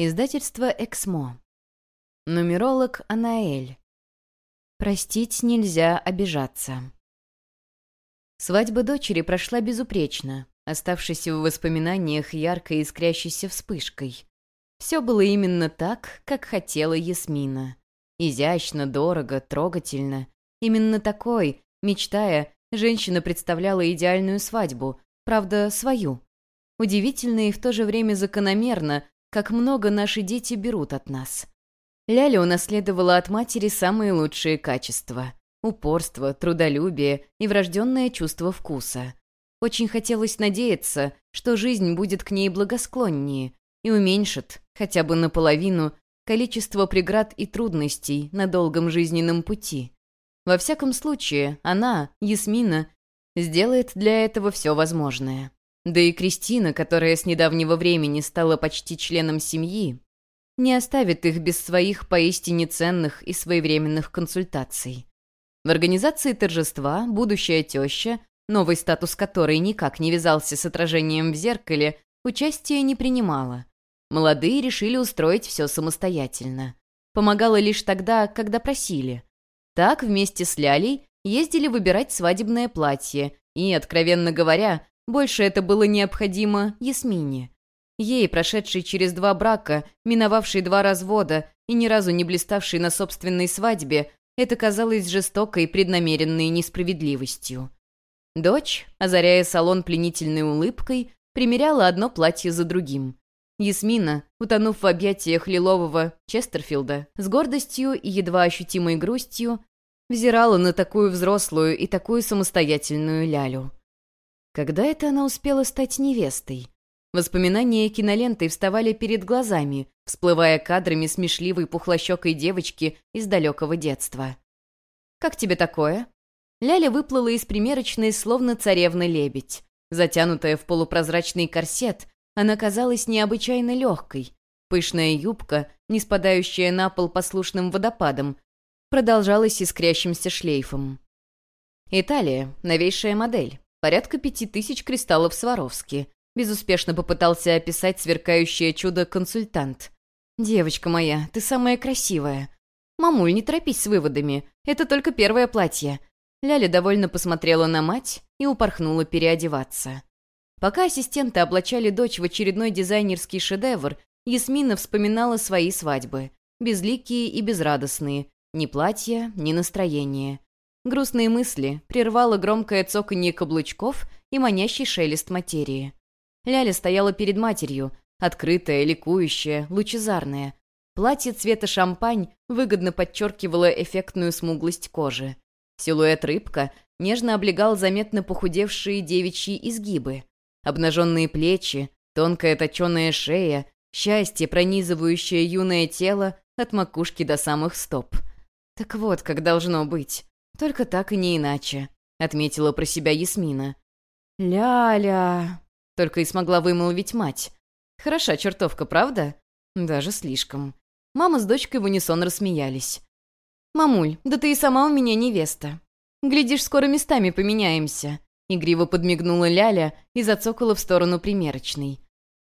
Издательство «Эксмо». Нумеролог Анаэль. Простить нельзя обижаться. Свадьба дочери прошла безупречно, оставшись в воспоминаниях яркой искрящейся вспышкой. Все было именно так, как хотела Ясмина. Изящно, дорого, трогательно. Именно такой, мечтая, женщина представляла идеальную свадьбу, правда, свою. Удивительно и в то же время закономерно, как много наши дети берут от нас. Ляля унаследовала от матери самые лучшие качества — упорство, трудолюбие и врожденное чувство вкуса. Очень хотелось надеяться, что жизнь будет к ней благосклоннее и уменьшит, хотя бы наполовину, количество преград и трудностей на долгом жизненном пути. Во всяком случае, она, Ясмина, сделает для этого все возможное. Да и Кристина, которая с недавнего времени стала почти членом семьи, не оставит их без своих поистине ценных и своевременных консультаций. В организации торжества будущая теща, новый статус которой никак не вязался с отражением в зеркале, участия не принимала. Молодые решили устроить все самостоятельно. Помогала лишь тогда, когда просили. Так вместе с Лялей ездили выбирать свадебное платье, и, откровенно говоря, больше это было необходимо Ясмине. Ей, прошедшей через два брака, миновавшей два развода и ни разу не блиставшей на собственной свадьбе, это казалось жестокой преднамеренной несправедливостью. Дочь, озаряя салон пленительной улыбкой, примеряла одно платье за другим. Ясмина, утонув в объятиях лилового Честерфилда, с гордостью и едва ощутимой грустью, взирала на такую взрослую и такую самостоятельную лялю. Когда это она успела стать невестой? Воспоминания кинолентой вставали перед глазами, всплывая кадрами смешливой пухлощекой девочки из далекого детства. «Как тебе такое?» Ляля выплыла из примерочной, словно царевна-лебедь. Затянутая в полупрозрачный корсет, она казалась необычайно легкой. Пышная юбка, не спадающая на пол послушным водопадом, продолжалась искрящимся шлейфом. Италия, новейшая модель. Порядка пяти тысяч кристаллов Сваровски. Безуспешно попытался описать сверкающее чудо-консультант. «Девочка моя, ты самая красивая». «Мамуль, не торопись с выводами. Это только первое платье». Ляля довольно посмотрела на мать и упорхнула переодеваться. Пока ассистенты облачали дочь в очередной дизайнерский шедевр, Ясмина вспоминала свои свадьбы. Безликие и безрадостные. Ни платья, ни настроения. Грустные мысли прервало громкое цоканье каблучков и манящий шелест материи. Ляля стояла перед матерью, открытая, ликующая, лучезарная. Платье цвета шампань выгодно подчеркивало эффектную смуглость кожи. Силуэт рыбка нежно облегал заметно похудевшие девичьи изгибы. Обнаженные плечи, тонкая точеная шея, счастье, пронизывающее юное тело от макушки до самых стоп. Так вот, как должно быть. «Только так и не иначе», — отметила про себя Ясмина. «Ля-ля», — только и смогла вымолвить мать. «Хороша чертовка, правда?» «Даже слишком». Мама с дочкой в унисон рассмеялись. «Мамуль, да ты и сама у меня невеста. Глядишь, скоро местами поменяемся», — игриво подмигнула Ляля и зацокала в сторону примерочной.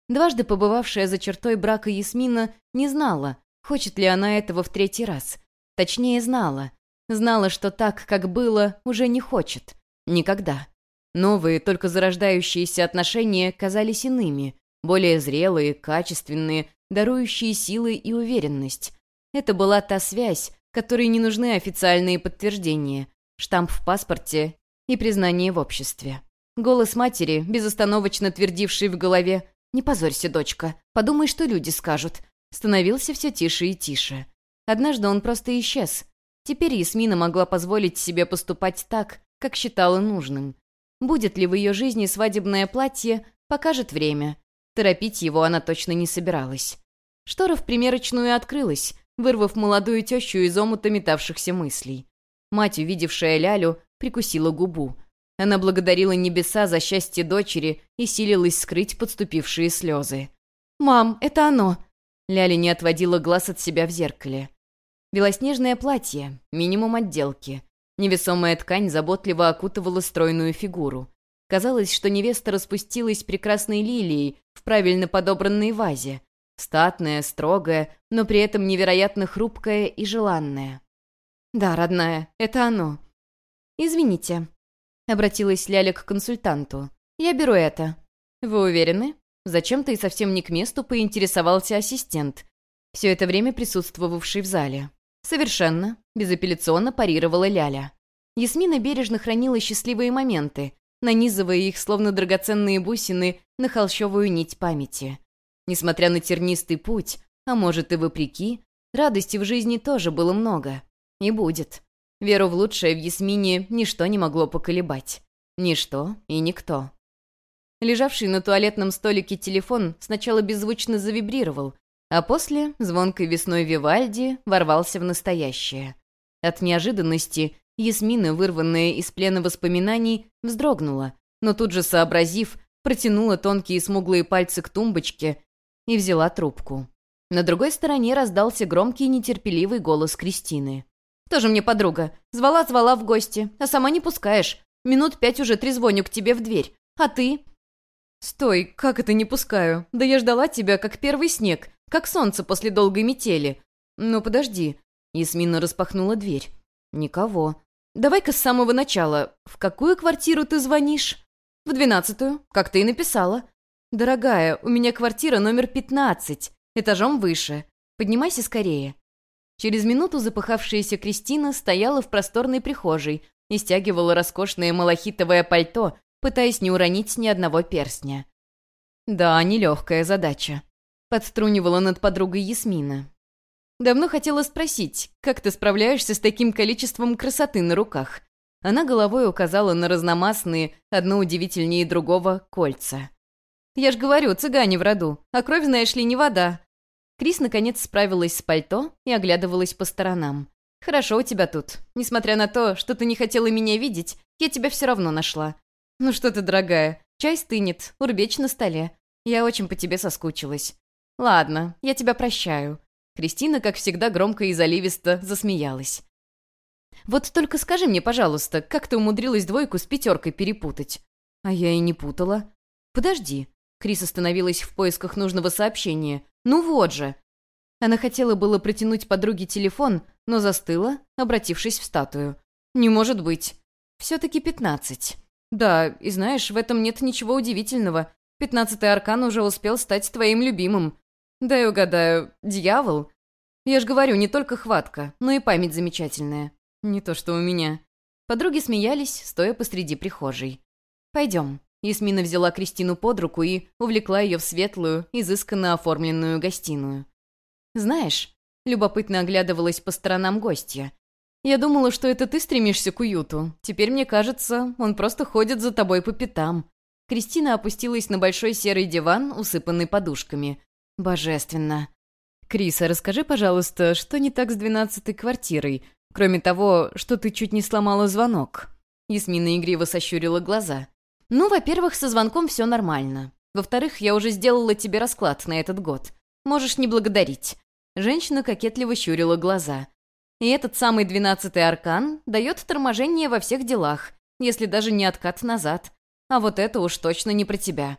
Дважды побывавшая за чертой брака Ясмина не знала, хочет ли она этого в третий раз. Точнее, знала, Знала, что так, как было, уже не хочет. Никогда. Новые, только зарождающиеся отношения казались иными, более зрелые, качественные, дарующие силы и уверенность. Это была та связь, которой не нужны официальные подтверждения, штамп в паспорте и признание в обществе. Голос матери, безостановочно твердивший в голове «Не позорься, дочка, подумай, что люди скажут», становился все тише и тише. Однажды он просто исчез, Теперь Ясмина могла позволить себе поступать так, как считала нужным. Будет ли в ее жизни свадебное платье, покажет время. Торопить его она точно не собиралась. Штора в примерочную открылась, вырвав молодую тещу из омута метавшихся мыслей. Мать, увидевшая Лялю, прикусила губу. Она благодарила небеса за счастье дочери и силилась скрыть подступившие слезы. «Мам, это оно!» Ляля не отводила глаз от себя в зеркале. Белоснежное платье, минимум отделки. Невесомая ткань заботливо окутывала стройную фигуру. Казалось, что невеста распустилась прекрасной лилией в правильно подобранной вазе. Статная, строгая, но при этом невероятно хрупкая и желанная. «Да, родная, это оно». «Извините», — обратилась Ляля к консультанту. «Я беру это». «Вы уверены?» Зачем-то и совсем не к месту поинтересовался ассистент, все это время присутствовавший в зале. «Совершенно», — безапелляционно парировала Ляля. Ясмина бережно хранила счастливые моменты, нанизывая их, словно драгоценные бусины, на холщовую нить памяти. Несмотря на тернистый путь, а может и вопреки, радости в жизни тоже было много. И будет. Веру в лучшее в Ясмине ничто не могло поколебать. Ничто и никто. Лежавший на туалетном столике телефон сначала беззвучно завибрировал, а после звонкой весной Вивальди ворвался в настоящее. От неожиданности Ясмина, вырванная из плена воспоминаний, вздрогнула, но тут же сообразив, протянула тонкие смуглые пальцы к тумбочке и взяла трубку. На другой стороне раздался громкий нетерпеливый голос Кристины. «Тоже мне подруга. Звала-звала в гости, а сама не пускаешь. Минут пять уже трезвоню к тебе в дверь. А ты?» «Стой, как это не пускаю? Да я ждала тебя, как первый снег, как солнце после долгой метели. Ну, подожди». Ясмина распахнула дверь. «Никого. Давай-ка с самого начала. В какую квартиру ты звонишь?» «В двенадцатую, как ты и написала». «Дорогая, у меня квартира номер пятнадцать, этажом выше. Поднимайся скорее». Через минуту запыхавшаяся Кристина стояла в просторной прихожей и стягивала роскошное малахитовое пальто, пытаясь не уронить ни одного перстня. «Да, нелегкая задача», — подструнивала над подругой Ясмина. «Давно хотела спросить, как ты справляешься с таким количеством красоты на руках?» Она головой указала на разномастные, одно удивительнее другого, кольца. «Я ж говорю, цыгане в роду, а кровь, знаешь ли, не вода». Крис наконец справилась с пальто и оглядывалась по сторонам. «Хорошо у тебя тут. Несмотря на то, что ты не хотела меня видеть, я тебя все равно нашла. Ну что ты, дорогая, чай стынет, урбеч на столе. Я очень по тебе соскучилась. Ладно, я тебя прощаю». Кристина, как всегда, громко и заливисто засмеялась. «Вот только скажи мне, пожалуйста, как ты умудрилась двойку с пятеркой перепутать?» «А я и не путала». «Подожди». Крис остановилась в поисках нужного сообщения. «Ну вот же!» Она хотела было протянуть подруге телефон, но застыла, обратившись в статую. «Не может быть. Все-таки пятнадцать». «Да, и знаешь, в этом нет ничего удивительного. Пятнадцатый аркан уже успел стать твоим любимым. Дай угадаю, дьявол? Я ж говорю, не только хватка, но и память замечательная. Не то что у меня». Подруги смеялись, стоя посреди прихожей. «Пойдем». Ясмина взяла Кристину под руку и увлекла ее в светлую, изысканно оформленную гостиную. «Знаешь...» — любопытно оглядывалась по сторонам гостья. Я думала, что это ты стремишься к уюту. Теперь мне кажется, он просто ходит за тобой по пятам». Кристина опустилась на большой серый диван, усыпанный подушками. «Божественно». «Криса, расскажи, пожалуйста, что не так с двенадцатой квартирой, кроме того, что ты чуть не сломала звонок?» Ясмина игриво сощурила глаза. «Ну, во-первых, со звонком все нормально. Во-вторых, я уже сделала тебе расклад на этот год. Можешь не благодарить». Женщина кокетливо щурила глаза. И этот самый двенадцатый аркан дает торможение во всех делах, если даже не откат назад. А вот это уж точно не про тебя.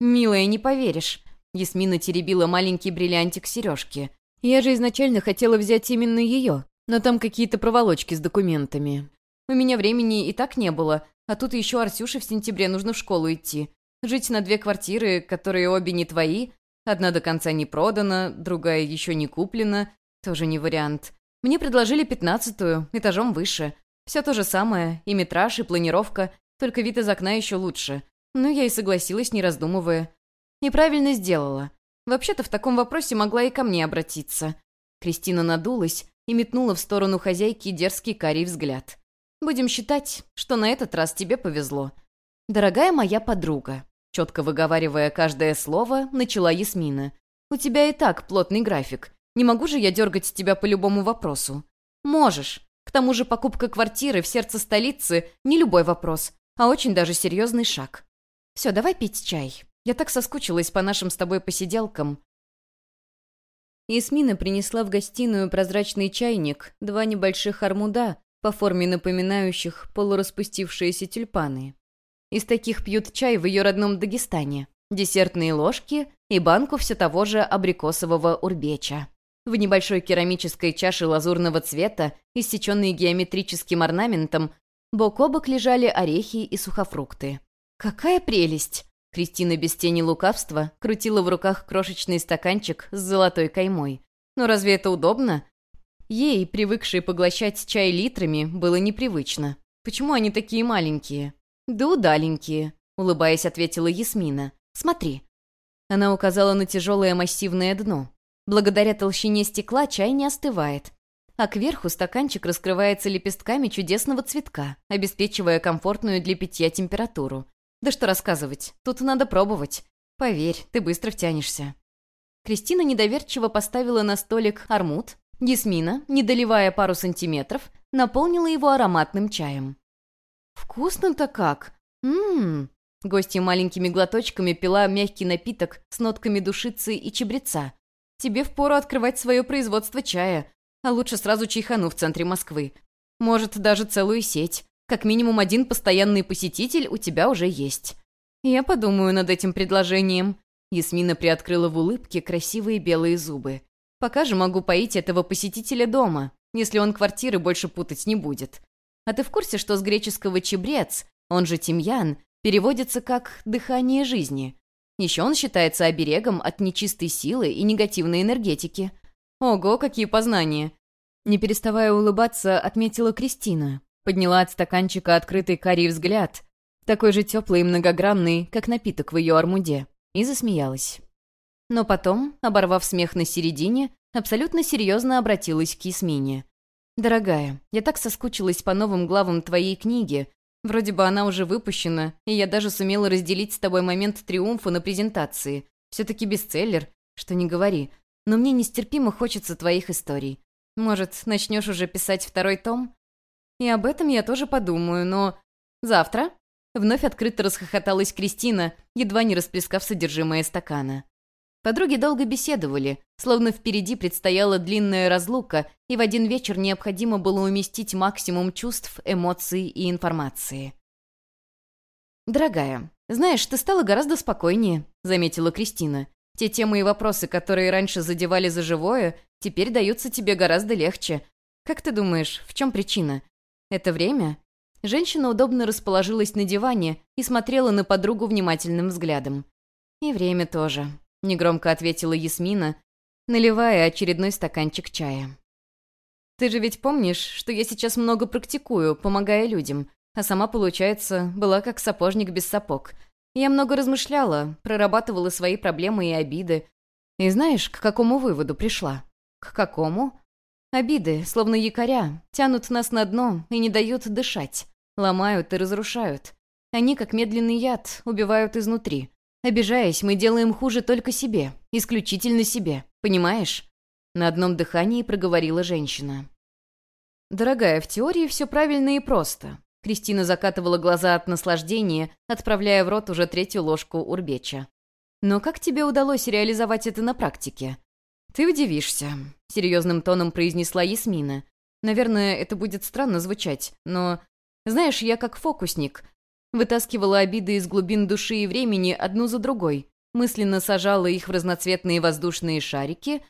«Милая, не поверишь». Ясмина теребила маленький бриллиантик сережки. «Я же изначально хотела взять именно ее, но там какие-то проволочки с документами. У меня времени и так не было, а тут еще Арсюше в сентябре нужно в школу идти. Жить на две квартиры, которые обе не твои, одна до конца не продана, другая еще не куплена, тоже не вариант. Мне предложили пятнадцатую, этажом выше. Все то же самое, и метраж, и планировка, только вид из окна еще лучше. Ну, я и согласилась, не раздумывая. И правильно сделала. Вообще-то в таком вопросе могла и ко мне обратиться. Кристина надулась и метнула в сторону хозяйки дерзкий карий взгляд. «Будем считать, что на этот раз тебе повезло. Дорогая моя подруга», четко выговаривая каждое слово, начала Ясмина. «У тебя и так плотный график. Не могу же я дергать тебя по любому вопросу. Можешь. К тому же покупка квартиры в сердце столицы — не любой вопрос, а очень даже серьезный шаг. Все, давай пить чай. Я так соскучилась по нашим с тобой посиделкам. Ясмина принесла в гостиную прозрачный чайник, два небольших армуда, по форме напоминающих полураспустившиеся тюльпаны. Из таких пьют чай в ее родном Дагестане. десертные ложки и банку все того же абрикосового урбеча. В небольшой керамической чаше лазурного цвета, иссеченной геометрическим орнаментом, бок о бок лежали орехи и сухофрукты. «Какая прелесть!» Кристина без тени лукавства крутила в руках крошечный стаканчик с золотой каймой. «Но разве это удобно?» Ей, привыкшей поглощать чай литрами, было непривычно. «Почему они такие маленькие?» «Да удаленькие», — улыбаясь, ответила Ясмина. «Смотри». Она указала на тяжелое массивное дно. Благодаря толщине стекла чай не остывает. А кверху стаканчик раскрывается лепестками чудесного цветка, обеспечивая комфортную для питья температуру. Да что рассказывать, тут надо пробовать. Поверь, ты быстро втянешься. Кристина недоверчиво поставила на столик армут. Ясмина, не доливая пару сантиметров, наполнила его ароматным чаем. «Вкусно-то как! Ммм!» Гостья маленькими глоточками пила мягкий напиток с нотками душицы и чебреца, Тебе впору открывать свое производство чая, а лучше сразу чайхану в центре Москвы. Может, даже целую сеть. Как минимум один постоянный посетитель у тебя уже есть. Я подумаю над этим предложением. Ясмина приоткрыла в улыбке красивые белые зубы. Пока же могу поить этого посетителя дома, если он квартиры больше путать не будет. А ты в курсе, что с греческого чебрец, он же тимьян, переводится как «дыхание жизни»? Еще он считается оберегом от нечистой силы и негативной энергетики. Ого, какие познания! Не переставая улыбаться, отметила Кристина. Подняла от стаканчика открытый карий взгляд, такой же теплый и многогранный, как напиток в ее армуде, и засмеялась. Но потом, оборвав смех на середине, абсолютно серьезно обратилась к Ясмине. «Дорогая, я так соскучилась по новым главам твоей книги, Вроде бы она уже выпущена, и я даже сумела разделить с тобой момент триумфа на презентации. Все-таки бестселлер, что не говори. Но мне нестерпимо хочется твоих историй. Может, начнешь уже писать второй том? И об этом я тоже подумаю, но... Завтра?» Вновь открыто расхохоталась Кристина, едва не расплескав содержимое стакана. Подруги долго беседовали, словно впереди предстояла длинная разлука, и в один вечер необходимо было уместить максимум чувств, эмоций и информации. «Дорогая, знаешь, ты стала гораздо спокойнее», — заметила Кристина. «Те темы и вопросы, которые раньше задевали за живое, теперь даются тебе гораздо легче. Как ты думаешь, в чем причина? Это время?» Женщина удобно расположилась на диване и смотрела на подругу внимательным взглядом. «И время тоже», — негромко ответила Ясмина, наливая очередной стаканчик чая. «Ты же ведь помнишь, что я сейчас много практикую, помогая людям, а сама, получается, была как сапожник без сапог. Я много размышляла, прорабатывала свои проблемы и обиды. И знаешь, к какому выводу пришла? К какому? Обиды, словно якоря, тянут нас на дно и не дают дышать, ломают и разрушают. Они, как медленный яд, убивают изнутри. Обижаясь, мы делаем хуже только себе, исключительно себе, понимаешь?» На одном дыхании проговорила женщина. «Дорогая, в теории все правильно и просто». Кристина закатывала глаза от наслаждения, отправляя в рот уже третью ложку урбеча. «Но как тебе удалось реализовать это на практике?» «Ты удивишься», — серьезным тоном произнесла Ясмина. «Наверное, это будет странно звучать, но... Знаешь, я как фокусник, Вытаскивала обиды из глубин души и времени одну за другой, мысленно сажала их в разноцветные воздушные шарики,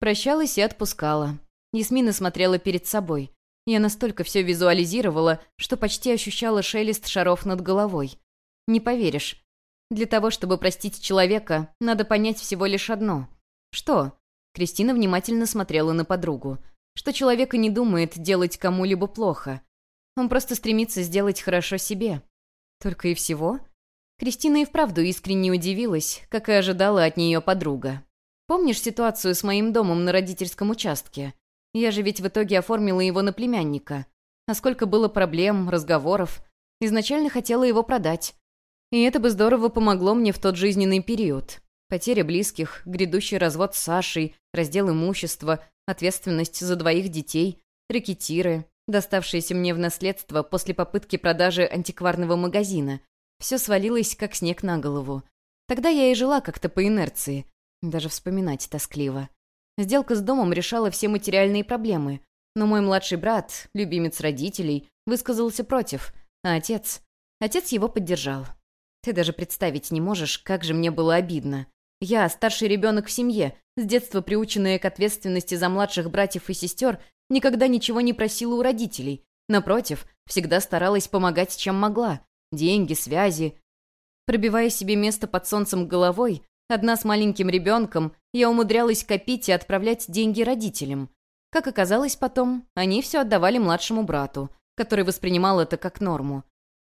прощалась и отпускала. Ясмина смотрела перед собой. Я настолько все визуализировала, что почти ощущала шелест шаров над головой. Не поверишь. Для того, чтобы простить человека, надо понять всего лишь одно. Что? Кристина внимательно смотрела на подругу. Что человек и не думает делать кому-либо плохо. Он просто стремится сделать хорошо себе. Только и всего? Кристина и вправду искренне удивилась, как и ожидала от нее подруга. «Помнишь ситуацию с моим домом на родительском участке? Я же ведь в итоге оформила его на племянника. А сколько было проблем, разговоров. Изначально хотела его продать. И это бы здорово помогло мне в тот жизненный период. Потеря близких, грядущий развод с Сашей, раздел имущества, ответственность за двоих детей, рекетиры, доставшееся мне в наследство после попытки продажи антикварного магазина. Все свалилось, как снег на голову. Тогда я и жила как-то по инерции. Даже вспоминать тоскливо. Сделка с домом решала все материальные проблемы. Но мой младший брат, любимец родителей, высказался против. А отец... Отец его поддержал. Ты даже представить не можешь, как же мне было обидно. Я, старший ребенок в семье, с детства приученная к ответственности за младших братьев и сестер, никогда ничего не просила у родителей. Напротив, всегда старалась помогать, чем могла. Деньги, связи. Пробивая себе место под солнцем головой, одна с маленьким ребенком, я умудрялась копить и отправлять деньги родителям. Как оказалось потом, они все отдавали младшему брату, который воспринимал это как норму.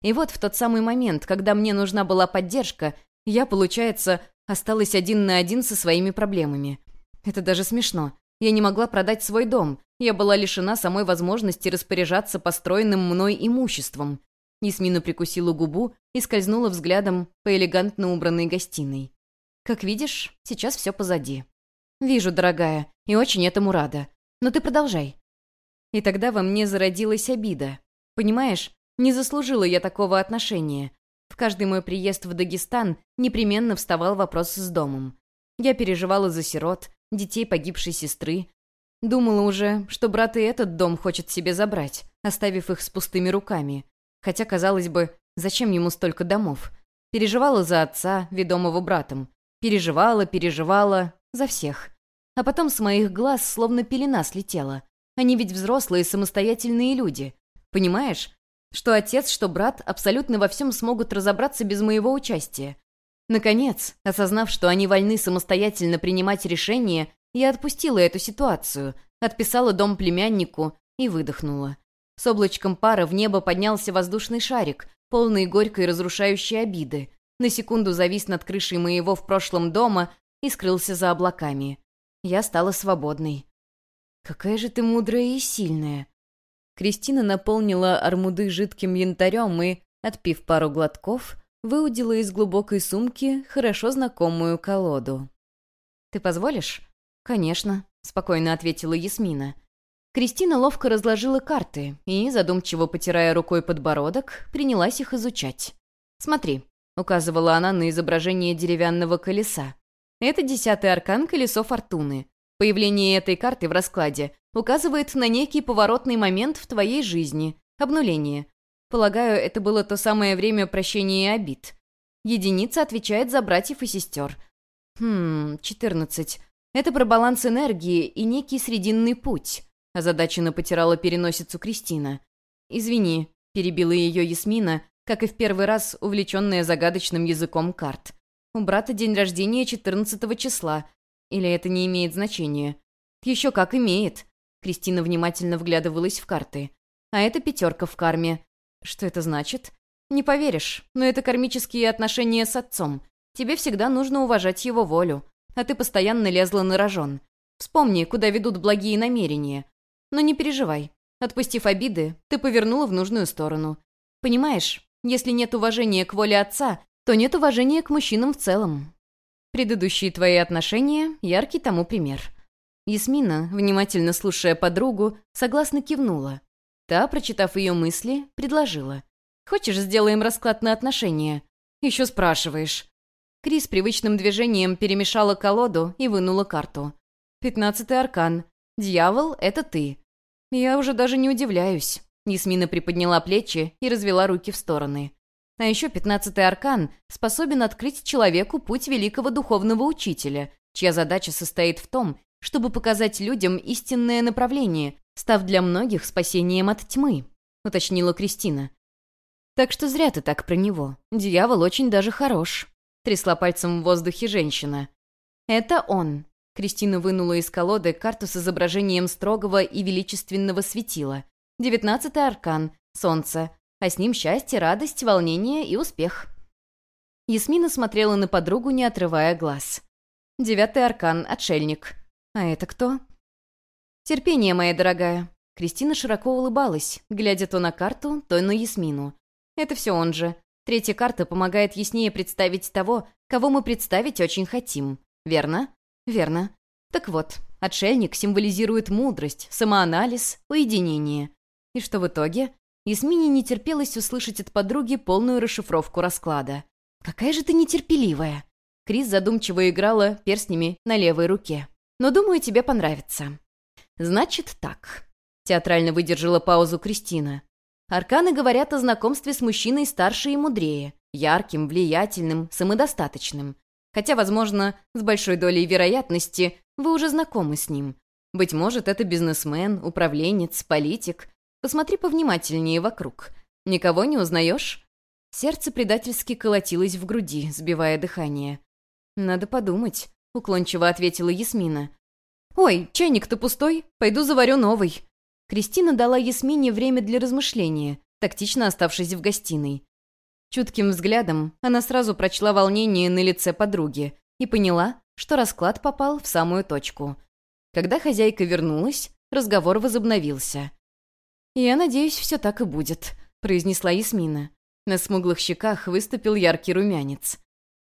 И вот в тот самый момент, когда мне нужна была поддержка, я, получается, осталась один на один со своими проблемами. Это даже смешно. Я не могла продать свой дом. Я была лишена самой возможности распоряжаться построенным мной имуществом. Ясмина прикусила губу и скользнула взглядом по элегантно убранной гостиной. «Как видишь, сейчас все позади». «Вижу, дорогая, и очень этому рада. Но ты продолжай». И тогда во мне зародилась обида. Понимаешь, не заслужила я такого отношения. Каждый мой приезд в Дагестан непременно вставал вопрос с домом. Я переживала за сирот, детей погибшей сестры. Думала уже, что брат и этот дом хочет себе забрать, оставив их с пустыми руками. Хотя, казалось бы, зачем ему столько домов? Переживала за отца, ведомого братом. Переживала, переживала, за всех. А потом с моих глаз словно пелена слетела. Они ведь взрослые, самостоятельные люди. Понимаешь? Что отец, что брат абсолютно во всем смогут разобраться без моего участия. Наконец, осознав, что они вольны самостоятельно принимать решения, я отпустила эту ситуацию, отписала дом племяннику и выдохнула. С облачком пара в небо поднялся воздушный шарик, полный горькой разрушающей обиды. На секунду завис над крышей моего в прошлом дома и скрылся за облаками. Я стала свободной. «Какая же ты мудрая и сильная!» Кристина наполнила армуды жидким янтарем и, отпив пару глотков, выудила из глубокой сумки хорошо знакомую колоду. «Ты позволишь?» «Конечно», — спокойно ответила Ясмина. Кристина ловко разложила карты и, задумчиво потирая рукой подбородок, принялась их изучать. «Смотри», — указывала она на изображение деревянного колеса. «Это десятый аркан колесо фортуны. Появление этой карты в раскладе указывает на некий поворотный момент в твоей жизни, обнуление. Полагаю, это было то самое время прощения и обид. Единица отвечает за братьев и сестер. Хм, 14. Это про баланс энергии и некий срединный путь. Озадаченно потирала переносицу Кристина. «Извини», — перебила ее Ясмина, как и в первый раз увлеченная загадочным языком карт. «У брата день рождения 14 числа, или это не имеет значения? Еще как имеет. Кристина внимательно вглядывалась в карты. А это пятерка в карме. Что это значит? Не поверишь, но это кармические отношения с отцом. Тебе всегда нужно уважать его волю. А ты постоянно лезла на рожон. Вспомни, куда ведут благие намерения. Но не переживай. Отпустив обиды, ты повернула в нужную сторону. Понимаешь, если нет уважения к воле отца, то нет уважения к мужчинам в целом. Предыдущие твои отношения — яркий тому пример». Ясмина, внимательно слушая подругу, согласно кивнула. Та, прочитав ее мысли, предложила. «Хочешь, сделаем расклад на отношения?» «Еще спрашиваешь». Крис привычным движением перемешала колоду и вынула карту. «Пятнадцатый аркан. Дьявол — это ты». «Я уже даже не удивляюсь». Ясмина приподняла плечи и развела руки в стороны. А еще пятнадцатый аркан способен открыть человеку путь великого духовного учителя, чья задача состоит в том, чтобы показать людям истинное направление, став для многих спасением от тьмы», — уточнила Кристина. «Так что зря ты так про него. Дьявол очень даже хорош», — трясла пальцем в воздухе женщина. «Это он». Кристина вынула из колоды карту с изображением строгого и величественного светила. «Девятнадцатый аркан. Солнце а с ним счастье, радость, волнение и успех. Ясмина смотрела на подругу, не отрывая глаз. Девятый аркан, отшельник. А это кто? Терпение, моя дорогая. Кристина широко улыбалась, глядя то на карту, то на Ясмину. Это все он же. Третья карта помогает яснее представить того, кого мы представить очень хотим. Верно? Верно. Так вот, отшельник символизирует мудрость, самоанализ, уединение. И что в итоге? Ясмине не терпелось услышать от подруги полную расшифровку расклада. «Какая же ты нетерпеливая!» Крис задумчиво играла перстнями на левой руке. «Но думаю, тебе понравится». «Значит так», — театрально выдержала паузу Кристина. «Арканы говорят о знакомстве с мужчиной старше и мудрее. ярким, влиятельным, самодостаточным. Хотя, возможно, с большой долей вероятности вы уже знакомы с ним. Быть может, это бизнесмен, управленец, политик. Посмотри повнимательнее вокруг. Никого не узнаешь? Сердце предательски колотилось в груди, сбивая дыхание. «Надо подумать», — уклончиво ответила Ясмина. «Ой, чайник-то пустой, пойду заварю новый». Кристина дала Ясмине время для размышления, тактично оставшись в гостиной. Чутким взглядом она сразу прочла волнение на лице подруги и поняла, что расклад попал в самую точку. Когда хозяйка вернулась, разговор возобновился. «Я надеюсь, все так и будет», — произнесла Ясмина. На смуглых щеках выступил яркий румянец.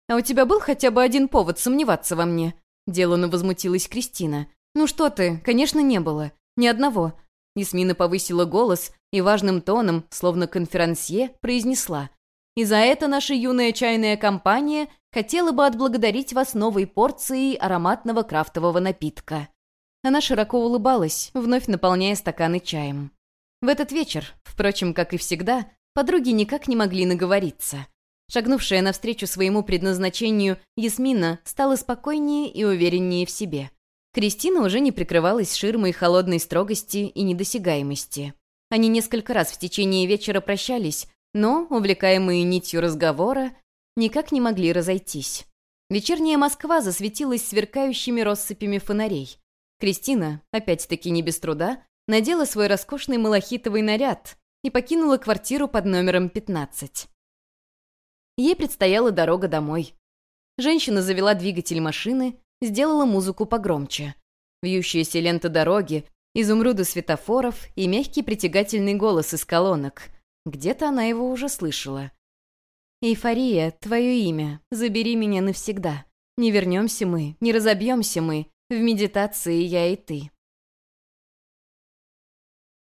«А у тебя был хотя бы один повод сомневаться во мне?» Делано возмутилась Кристина. «Ну что ты, конечно, не было. Ни одного». Ясмина повысила голос и важным тоном, словно конферансье, произнесла. «И за это наша юная чайная компания хотела бы отблагодарить вас новой порцией ароматного крафтового напитка». Она широко улыбалась, вновь наполняя стаканы чаем. В этот вечер, впрочем, как и всегда, подруги никак не могли наговориться. Шагнувшая навстречу своему предназначению, Ясмина стала спокойнее и увереннее в себе. Кристина уже не прикрывалась ширмой холодной строгости и недосягаемости. Они несколько раз в течение вечера прощались, но, увлекаемые нитью разговора, никак не могли разойтись. Вечерняя Москва засветилась сверкающими россыпями фонарей. Кристина, опять-таки не без труда, надела свой роскошный малахитовый наряд и покинула квартиру под номером 15. Ей предстояла дорога домой. Женщина завела двигатель машины, сделала музыку погромче. Вьющаяся лента дороги, изумруды светофоров и мягкий притягательный голос из колонок. Где-то она его уже слышала. «Эйфория, твое имя, забери меня навсегда. Не вернемся мы, не разобьемся мы, в медитации я и ты».